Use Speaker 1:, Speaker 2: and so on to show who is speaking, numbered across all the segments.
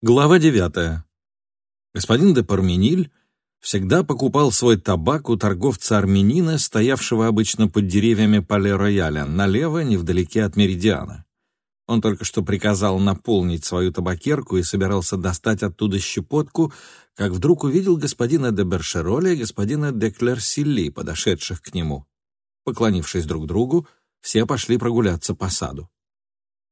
Speaker 1: Глава девятая. Господин де Пармениль всегда покупал свой табак у торговца-армянина, стоявшего обычно под деревьями Пале-Рояля, налево, невдалеке от Меридиана. Он только что приказал наполнить свою табакерку и собирался достать оттуда щепотку, как вдруг увидел господина де Бершероля и господина де Клерсилли, подошедших к нему. Поклонившись друг другу, все пошли прогуляться по саду.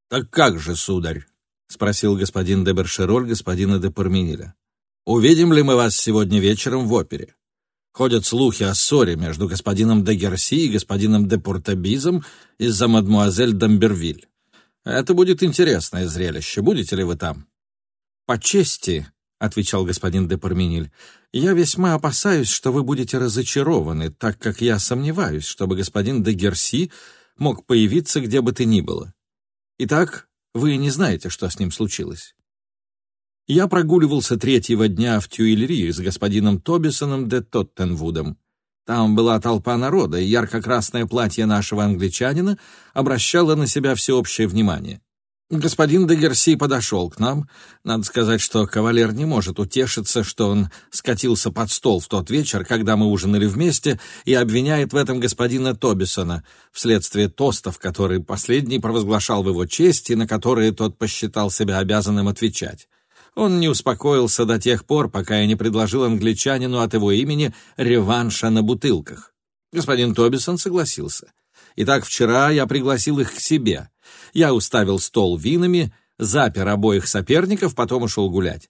Speaker 1: «Так как же, сударь?» — спросил господин де Бершероль господина де Пармениля. «Увидим ли мы вас сегодня вечером в опере? Ходят слухи о ссоре между господином де Герси и господином де Портабизом из-за мадмуазель Дамбервиль. Это будет интересное зрелище. Будете ли вы там?»
Speaker 2: «По чести», — отвечал господин де Пармениль, «я весьма опасаюсь, что вы будете разочарованы, так как я сомневаюсь, чтобы господин де Герси мог появиться где бы то ни было. Итак, вы не знаете, что с ним случилось. Я прогуливался третьего дня в Тюильри с господином Тобисоном де Тоттенвудом. Там была толпа народа, и ярко-красное платье нашего англичанина обращало на себя всеобщее внимание. Господин де Герси подошел к нам. Надо сказать, что кавалер не может утешиться, что он скатился под стол в тот вечер, когда мы ужинали вместе, и обвиняет в этом господина Тобисона вследствие тостов, которые последний провозглашал в его честь и на которые тот посчитал себя обязанным отвечать. Он не успокоился до тех пор, пока я не предложил англичанину от его имени реванша на бутылках. Господин Тобисон согласился. Итак, вчера я пригласил их к себе — я уставил стол винами, запер обоих соперников, потом ушел гулять.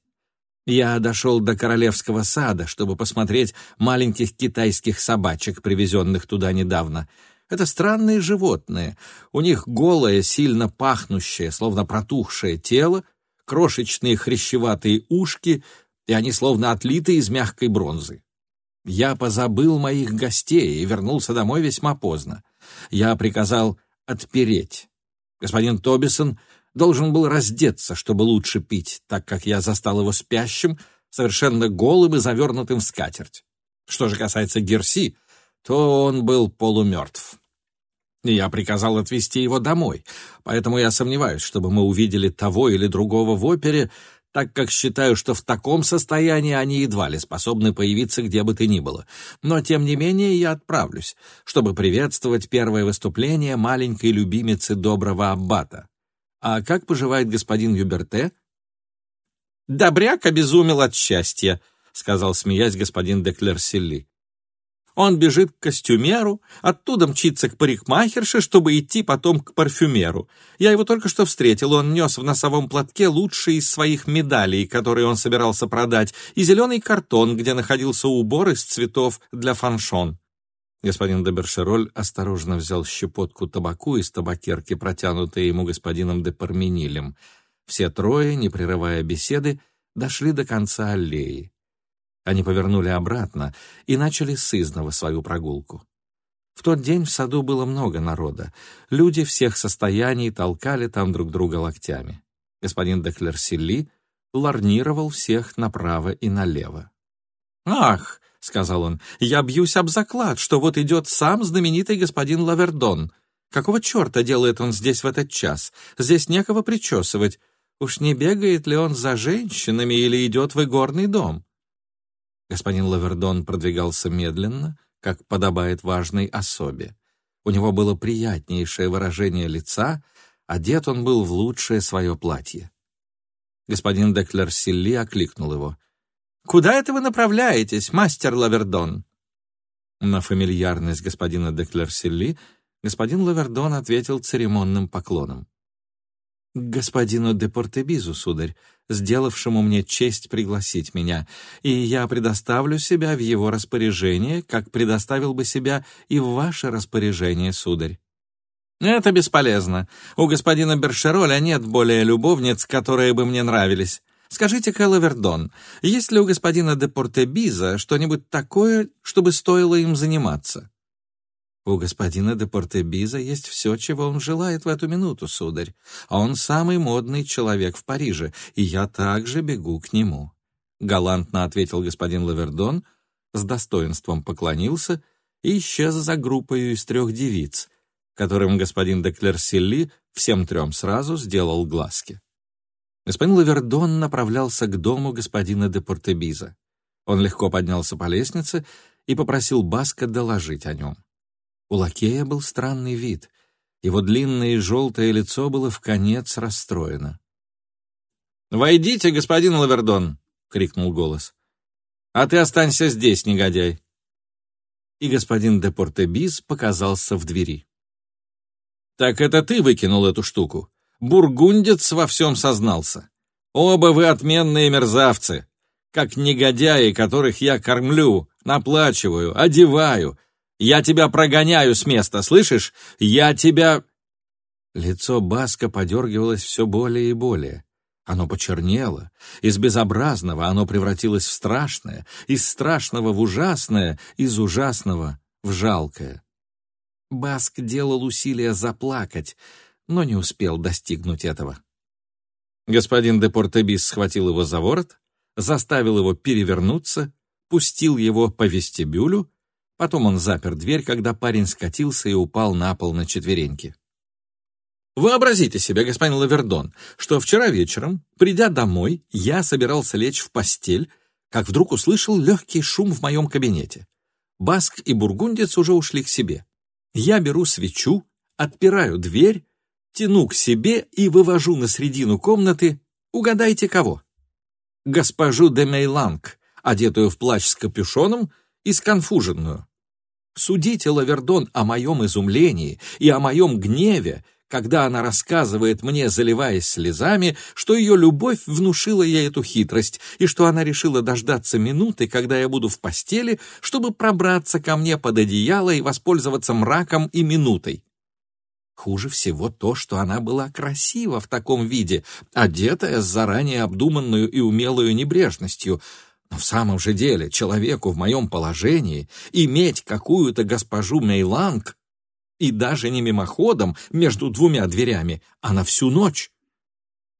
Speaker 2: Я дошел до королевского сада, чтобы посмотреть маленьких китайских собачек, привезенных туда недавно. Это странные животные. У них голое, сильно пахнущее, словно протухшее тело, крошечные хрящеватые ушки, и они словно отлиты из мягкой бронзы. Я позабыл моих гостей и вернулся домой весьма поздно. Я приказал отпереть Господин Тобисон должен был раздеться, чтобы лучше пить, так как я застал его спящим, совершенно голым и завернутым в скатерть. Что же касается Герси, то он был полумертв. Я приказал отвезти его домой, поэтому я сомневаюсь, чтобы мы увидели того или другого в опере, так как считаю, что в таком состоянии они едва ли способны появиться где бы то ни было. Но, тем не менее, я отправлюсь, чтобы приветствовать первое выступление маленькой любимицы доброго аббата. А как поживает господин Юберте? «Добряк обезумел от счастья», — сказал, смеясь, господин де Клерсилли. Он бежит к костюмеру, оттуда мчится к парикмахерше, чтобы идти потом к парфюмеру. Я его только что встретил, он нес в носовом платке лучшие из своих медалей, которые он собирался продать, и зеленый картон, где находился убор из цветов для фаншон. Господин де Бершероль осторожно взял щепотку табаку из табакерки, протянутой ему господином де Парменилем. Все трое, не прерывая беседы, дошли до конца аллеи. Они повернули обратно и начали с изного свою прогулку. В тот день в саду было много народа. Люди всех состояний толкали там друг друга локтями. Господин де Клерсилли ларнировал всех направо и налево. «Ах!» — сказал он, — «я бьюсь об заклад, что вот идет сам знаменитый господин Лавердон. Какого черта делает он здесь в этот час? Здесь некого причесывать. Уж не бегает ли он за женщинами или идет в игорный дом?» Господин Лавердон продвигался медленно, как подобает важной особе. У него было приятнейшее выражение лица, одет он был в лучшее свое платье. Господин де Клерсилли окликнул его. «Куда это вы направляетесь, мастер Лавердон?» На фамильярность господина де Клерсилли господин Лавердон ответил церемонным поклоном. «Господину де Портебизу, сударь, сделавшему мне честь пригласить меня, и я предоставлю себя в его распоряжение, как предоставил бы себя и в ваше распоряжение, сударь». «Это бесполезно. У господина Бершероля нет более любовниц, которые бы мне нравились. Скажите, Кэлловердон, есть ли у господина де Портебиза что-нибудь такое, чтобы стоило им заниматься?» У господина де Портебиза есть все, чего он желает в эту минуту, сударь. А он самый модный человек в Париже, и я также бегу к нему. Галантно ответил господин Лавердон, с достоинством поклонился и исчез за группой из трех девиц, которым господин де Клерсилли всем трем сразу сделал глазки. Господин Лавердон направлялся к дому господина де Портебиза. Он легко поднялся по лестнице и попросил Баска доложить о нем. У лакея был странный вид. Его длинное и желтое лицо было в конец расстроено. «Войдите, господин Лавердон!» — крикнул голос. «А ты останься здесь, негодяй!» И господин де Портебиз показался в двери. «Так это ты выкинул эту штуку? Бургундец во всем сознался. Оба вы отменные мерзавцы, как негодяи, которых я кормлю, наплачиваю, одеваю. Я тебя прогоняю с места, слышишь? Я тебя...» Лицо Баска подергивалось все более и более. Оно почернело, из безобразного оно превратилось в страшное, из страшного в ужасное, из ужасного в жалкое. Баск делал усилия заплакать, но не успел достигнуть этого. Господин де Портебис схватил его за ворот, заставил его перевернуться, пустил его по вестибюлю, потом он запер дверь, когда парень скатился и упал на пол на четвереньки. Вообразите себе, господин Лавердон, что вчера вечером, придя домой, я собирался лечь в постель, как вдруг услышал легкий шум в моем кабинете. Баск и бургундец уже ушли к себе. Я беру свечу, отпираю дверь, тяну к себе и вывожу на середину комнаты, угадайте кого? Госпожу де Мейланг, одетую в плащ с капюшоном и сконфуженную. Судите, Лавердон, о моем изумлении и о моем гневе, когда она рассказывает мне, заливаясь слезами, что ее любовь внушила ей эту хитрость, и что она решила дождаться минуты, когда я буду в постели, чтобы пробраться ко мне под одеяло и воспользоваться мраком и минутой. Хуже всего то, что она была красива в таком виде, одетая с заранее обдуманную и умелую небрежностью. Но в самом же деле человеку в моем положении иметь какую-то госпожу Мейланг и даже не мимоходом между двумя дверями, а на всю ночь.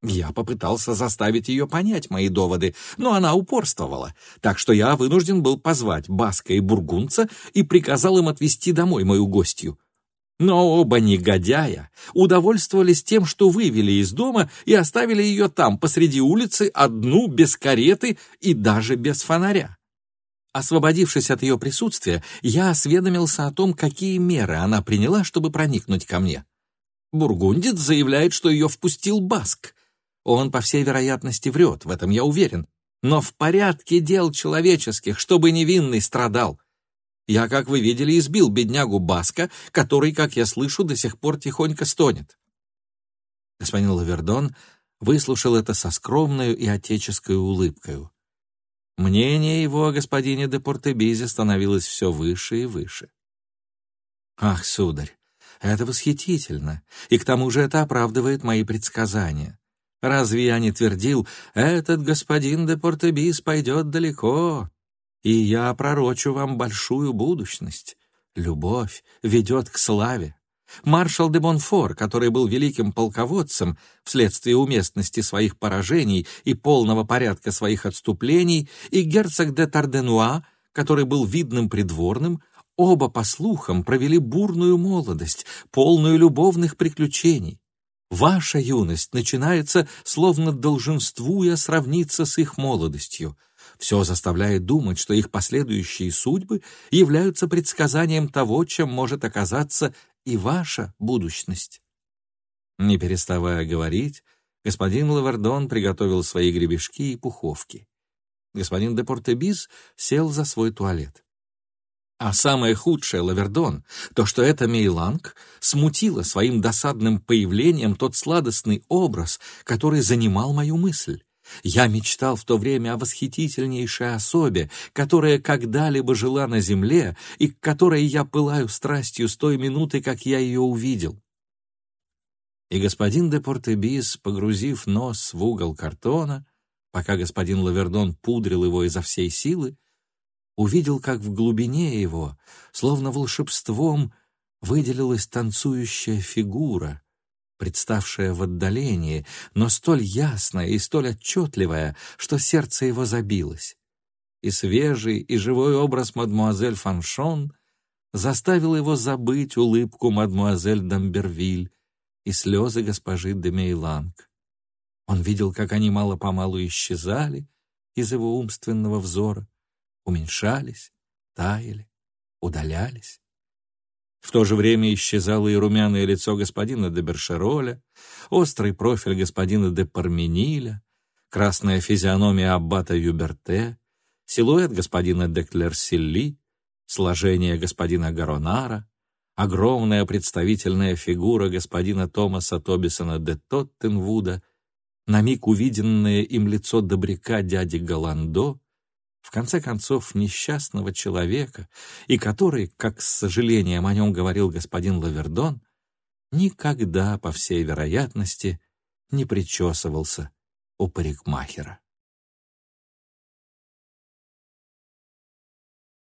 Speaker 2: Я попытался заставить ее понять мои доводы, но она упорствовала, так что я вынужден был позвать Баска и Бургунца и приказал им отвезти домой мою гостью. Но оба негодяя удовольствовались тем, что вывели из дома и оставили ее там, посреди улицы, одну, без кареты и даже без фонаря. Освободившись от ее присутствия, я осведомился о том, какие меры она приняла, чтобы проникнуть ко мне. Бургундец заявляет, что ее впустил Баск. Он, по всей вероятности, врет, в этом я уверен. Но в порядке дел человеческих, чтобы невинный страдал. Я, как вы видели, избил беднягу Баска, который, как я слышу, до сих пор тихонько стонет. Господин Лавердон выслушал это со скромной и отеческой улыбкой. Мнение его о господине де Портебизе становилось все выше и выше. «Ах, сударь, это восхитительно, и к тому же это оправдывает мои предсказания. Разве я не твердил, этот господин де Портебиз пойдет далеко, и я пророчу вам большую будущность. Любовь ведет к славе. Маршал де Бонфор, который был великим полководцем вследствие уместности своих поражений и полного порядка своих отступлений, и герцог де Тарденуа, который был видным придворным, оба, по слухам, провели бурную молодость, полную любовных приключений. Ваша юность начинается, словно долженствуя сравниться с их молодостью. Все заставляет думать, что их последующие судьбы являются предсказанием того, чем может оказаться и ваша будущность. Не переставая говорить, господин Лавардон приготовил свои гребешки и пуховки. Господин де Портебиз сел за свой туалет. А самое худшее, Лавердон, то, что эта Мейланг смутила своим досадным появлением тот сладостный образ, который занимал мою мысль. Я мечтал в то время о восхитительнейшей особе, которая когда-либо жила на земле и к которой я пылаю страстью с той минуты, как я ее увидел. И господин де Портебис, погрузив нос в угол картона, пока господин Лавердон пудрил его изо всей силы, увидел, как в глубине его, словно волшебством, выделилась танцующая фигура — представшая в отдалении, но столь ясная и столь отчетливая, что сердце его забилось. И свежий, и живой образ мадмуазель Фаншон заставил его забыть улыбку мадмуазель Дамбервиль и слезы госпожи де Мейланг. Он видел, как они мало-помалу исчезали из его умственного взора, уменьшались, таяли, удалялись. В то же время исчезало и румяное лицо господина де Бершероля, острый профиль господина де Пармениля, красная физиономия аббата Юберте, силуэт господина де Клерсилли, сложение господина Гаронара, огромная представительная фигура господина Томаса Тобисона де Тоттенвуда, на миг увиденное им лицо добряка дяди Голландо, в конце концов, несчастного человека, и который, как с сожалением о нем говорил господин Лавердон, никогда, по всей вероятности, не причесывался у парикмахера.